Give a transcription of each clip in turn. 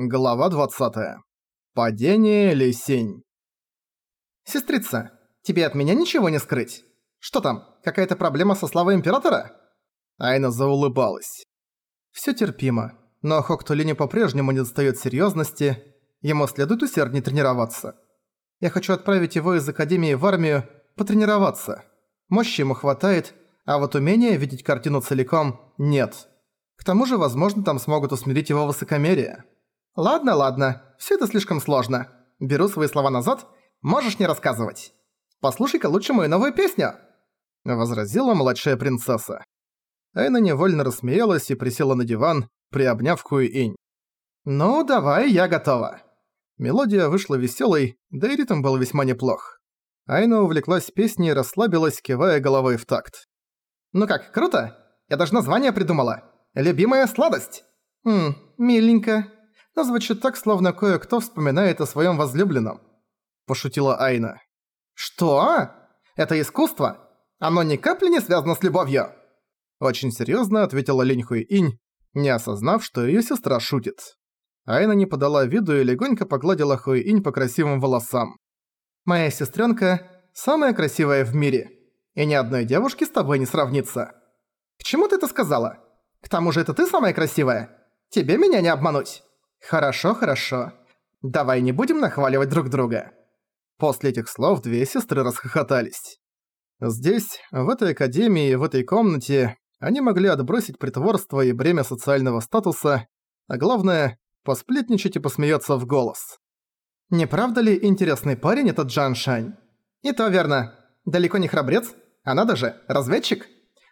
Глава 20. Падение Лисень. «Сестрица, тебе от меня ничего не скрыть? Что там, какая-то проблема со славой Императора?» Айна заулыбалась. «Всё терпимо, но Хоктулине по-прежнему не достаёт серьёзности, ему следует усерднее тренироваться. Я хочу отправить его из Академии в армию потренироваться. Мощи ему хватает, а вот умения видеть картину целиком нет. К тому же, возможно, там смогут усмирить его высокомерие». «Ладно, ладно, всё это слишком сложно. Беру свои слова назад, можешь не рассказывать. Послушай-ка лучше мою новую песню!» Возразила младшая принцесса. Айна невольно рассмеялась и присела на диван, приобняв Хуи-инь. «Ну, давай, я готова». Мелодия вышла весёлой, да и ритм был весьма неплох. Айна увлеклась песней и расслабилась, кивая головой в такт. «Ну как, круто? Я даже название придумала. Любимая сладость!» «Ммм, миленько но звучит так, словно кое-кто вспоминает о своем возлюбленном», – пошутила Айна. «Что? Это искусство? Оно ни капли не связано с любовью?» Очень серьезно ответила Линь Хуи Инь, не осознав, что ее сестра шутит. Айна не подала виду и легонько погладила Хуи Инь по красивым волосам. «Моя сестренка самая красивая в мире, и ни одной девушки с тобой не сравнится. К чему ты это сказала? К тому же это ты самая красивая. Тебе меня не обмануть». «Хорошо, хорошо. Давай не будем нахваливать друг друга». После этих слов две сестры расхохотались. Здесь, в этой академии, в этой комнате, они могли отбросить притворство и бремя социального статуса, а главное – посплетничать и посмеяться в голос. «Не правда ли интересный парень этот Джан Шань?» «И то верно. Далеко не храбрец, а надо же, разведчик.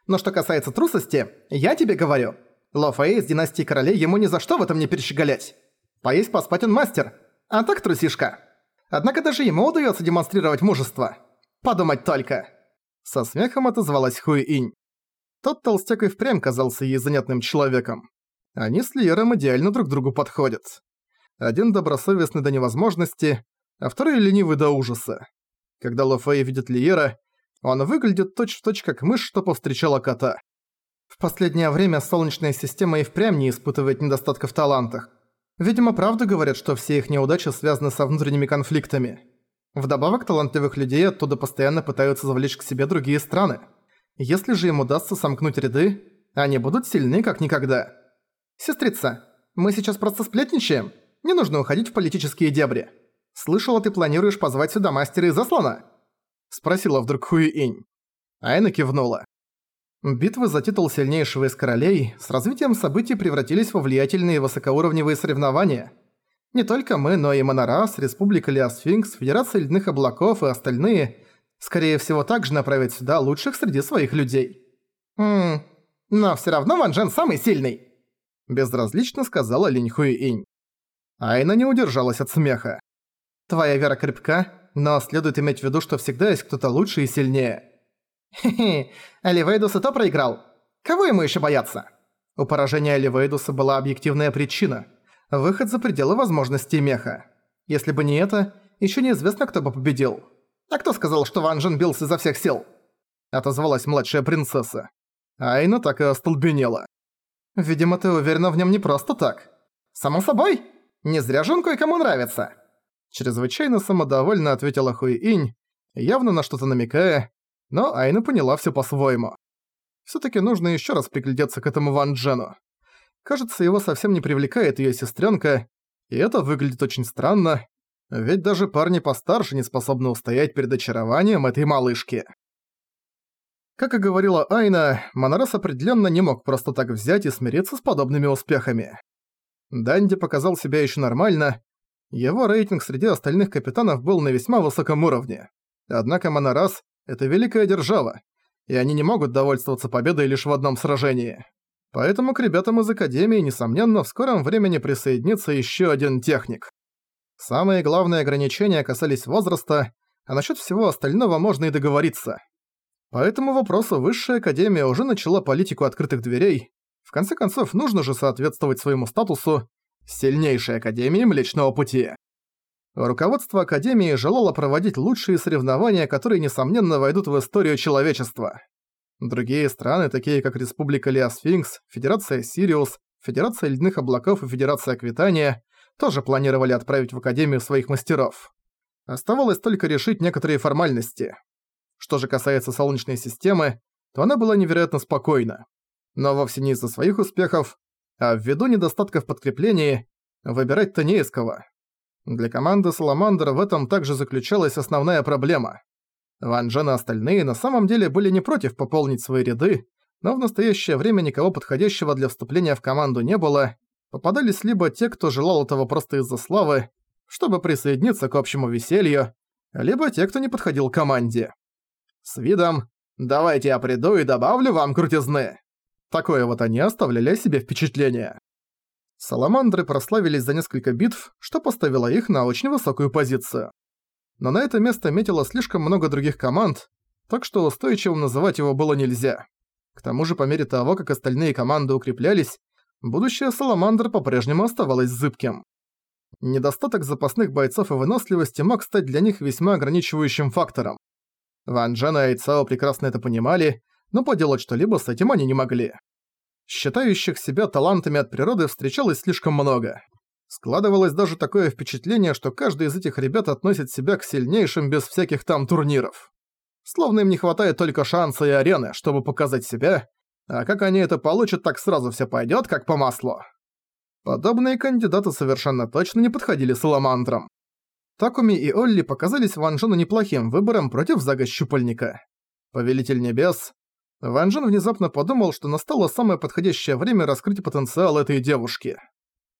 Но что касается трусости, я тебе говорю, Ло Фэй из династии королей ему ни за что в этом не перещеголять. Поесть поспать он мастер, а так трусишка. Однако даже ему удается демонстрировать мужество. Подумать только. Со смехом отозвалась Хуи Инь. Тот толстяк и впрямь казался ей занятным человеком. Они с Лиером идеально друг другу подходят. Один добросовестный до невозможности, а второй ленивый до ужаса. Когда Ло Фэй видит Лиера, он выглядит точь-в-точь точь как мышь, что повстречала кота. В последнее время Солнечная система и впрямь не испытывает недостатков в талантах. Видимо, правду говорят, что все их неудачи связаны со внутренними конфликтами. Вдобавок, талантливых людей оттуда постоянно пытаются завлечь к себе другие страны. Если же им удастся сомкнуть ряды, они будут сильны как никогда. «Сестрица, мы сейчас просто сплетничаем. Не нужно уходить в политические дебри. Слышала, ты планируешь позвать сюда мастера из Аслана?» Спросила вдруг Хуи-Инь. Айна кивнула. Битвы за титул сильнейшего из королей с развитием событий превратились во влиятельные высокоуровневые соревнования. Не только мы, но и Монорас, Республика Леосфинкс, Федерация Ледяных Облаков и остальные, скорее всего, также направят сюда лучших среди своих людей. «Ммм, но всё равно Ван Джен самый сильный!» Безразлично сказала Линь Хуи Инь. Айна не удержалась от смеха. «Твоя вера крепка, но следует иметь в виду, что всегда есть кто-то лучше и сильнее». Хе-хе, Оливейдус и то проиграл. Кого ему еще бояться? У поражения Оливейдуса была объективная причина. Выход за пределы возможностей меха. Если бы не это, еще неизвестно, кто бы победил. А кто сказал, что Ван Джен бился изо всех сил? Отозвалась младшая принцесса. Айна так и остолбенела. Видимо, ты уверена в нем не просто так. Само собой. Не зря же он кое-кому нравится. Чрезвычайно самодовольно ответила Хуи Инь, явно на что-то намекая, но Айна поняла всё по-своему. Всё-таки нужно ещё раз приглядеться к этому Ван Джену. Кажется, его совсем не привлекает её сестрёнка, и это выглядит очень странно, ведь даже парни постарше не способны устоять перед очарованием этой малышки. Как и говорила Айна, Монорас определённо не мог просто так взять и смириться с подобными успехами. Данди показал себя ещё нормально, его рейтинг среди остальных капитанов был на весьма высоком уровне. Однако Монорас это великая держава, и они не могут довольствоваться победой лишь в одном сражении. Поэтому к ребятам из Академии, несомненно, в скором времени присоединится еще один техник. Самые главные ограничения касались возраста, а насчет всего остального можно и договориться. По этому вопросу Высшая Академия уже начала политику открытых дверей. В конце концов, нужно же соответствовать своему статусу сильнейшей Академии Млечного Пути. Руководство Академии желало проводить лучшие соревнования, которые, несомненно, войдут в историю человечества. Другие страны, такие как Республика Леосфинкс, Федерация Сириус, Федерация Ледяных Облаков и Федерация Аквитания, тоже планировали отправить в Академию своих мастеров. Оставалось только решить некоторые формальности. Что же касается Солнечной системы, то она была невероятно спокойна. Но вовсе не из-за своих успехов, а ввиду недостатков подкреплений, выбирать-то не из кого. Для команды Саламандр в этом также заключалась основная проблема. Ван Джен и остальные на самом деле были не против пополнить свои ряды, но в настоящее время никого подходящего для вступления в команду не было, попадались либо те, кто желал этого просто из-за славы, чтобы присоединиться к общему веселью, либо те, кто не подходил к команде. С видом «давайте я приду и добавлю вам крутизны». Такое вот они оставляли себе впечатление. Саламандры прославились за несколько битв, что поставило их на очень высокую позицию. Но на это место метило слишком много других команд, так что устойчивым называть его было нельзя. К тому же по мере того, как остальные команды укреплялись, будущее Саламандр по-прежнему оставалось зыбким. Недостаток запасных бойцов и выносливости мог стать для них весьма ограничивающим фактором. Ван Джен и Айцао прекрасно это понимали, но поделать что-либо с этим они не могли. Считающих себя талантами от природы встречалось слишком много. Складывалось даже такое впечатление, что каждый из этих ребят относит себя к сильнейшим без всяких там турниров. Словно им не хватает только шанса и арены, чтобы показать себя, а как они это получат, так сразу все пойдет как по маслу. Подобные кандидаты совершенно точно не подходили Саламандрам. Такуми и Олли показались Ван неплохим выбором против Зага Щупальника. Повелитель Небес. Ван Джен внезапно подумал, что настало самое подходящее время раскрыть потенциал этой девушки.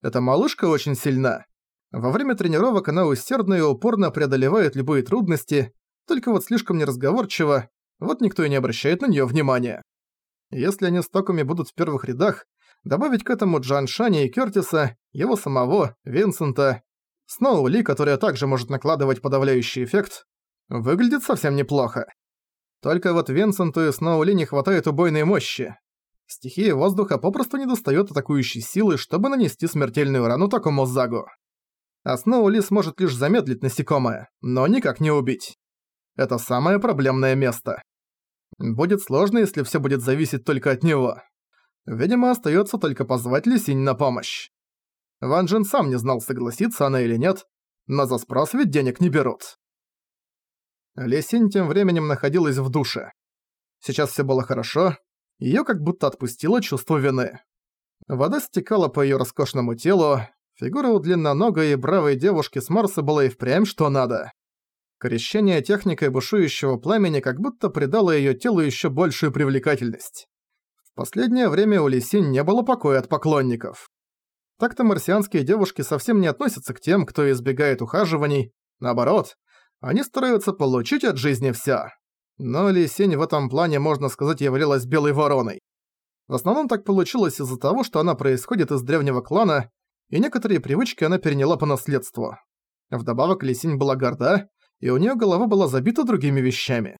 Эта малышка очень сильна. Во время тренировок она усердно и упорно преодолевает любые трудности, только вот слишком неразговорчива, вот никто и не обращает на неё внимания. Если они с Токуми будут в первых рядах, Добавить к этому Джан Шани и Кёртиса, его самого, Винсента, Сноу Ли, которая также может накладывать подавляющий эффект, выглядит совсем неплохо. Только вот Винсенту и Сноу Ли не хватает убойной мощи. Стихия воздуха попросту не достает атакующей силы, чтобы нанести смертельную рану такому Загу. А Сноу Ли сможет лишь замедлить насекомое, но никак не убить. Это самое проблемное место. Будет сложно, если все будет зависеть только от него. Видимо, остается только позвать Лисинь на помощь. Ван Джен сам не знал, согласится она или нет, но за спрос ведь денег не берут. Лисинь тем временем находилась в душе. Сейчас все было хорошо, ее как будто отпустило чувство вины. Вода стекала по ее роскошному телу, фигура у длинноногой и бравой девушки с Марса была и впрямь что надо. Крещение техникой бушующего пламени как будто придало ее телу еще большую привлекательность последнее время у Лисинь не было покоя от поклонников. Так-то марсианские девушки совсем не относятся к тем, кто избегает ухаживаний. Наоборот, они стараются получить от жизни всё. Но Лисинь в этом плане, можно сказать, являлась белой вороной. В основном так получилось из-за того, что она происходит из древнего клана, и некоторые привычки она переняла по наследству. Вдобавок Лисинь была горда, и у неё голова была забита другими вещами.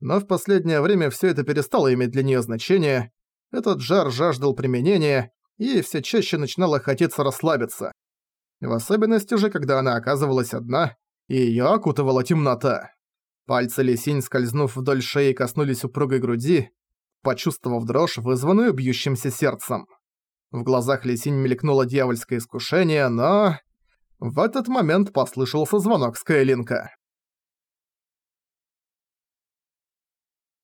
Но в последнее время всё это перестало иметь для неё значение, этот жар жаждал применения, и все чаще начинала хотеться расслабиться. В особенности же, когда она оказывалась одна, и её окутывала темнота. Пальцы Лисинь, скользнув вдоль шеи, коснулись упругой груди, почувствовав дрожь, вызванную бьющимся сердцем. В глазах Лисинь мелькнуло дьявольское искушение, но... В этот момент послышался звонок Скайлинка.